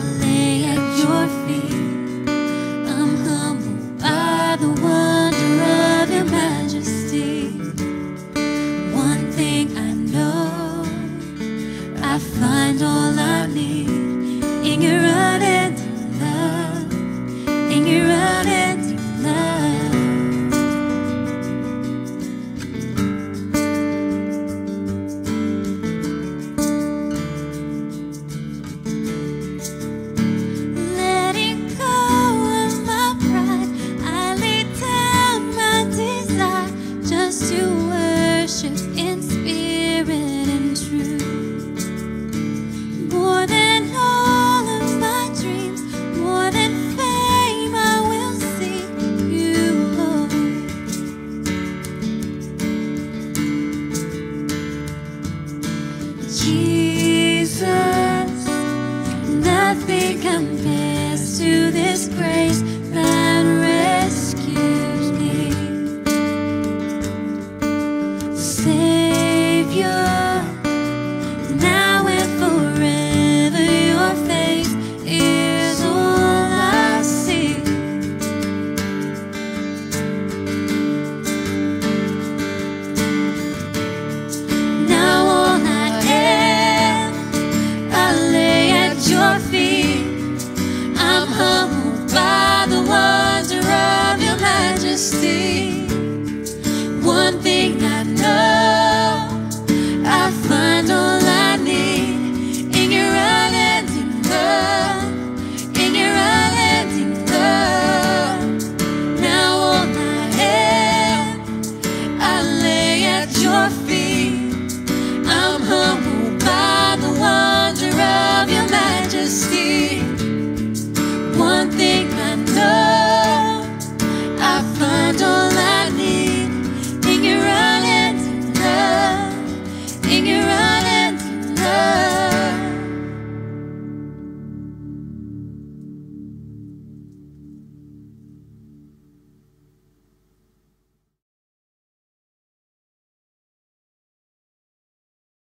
my. Jesus, nothing compares to this grace.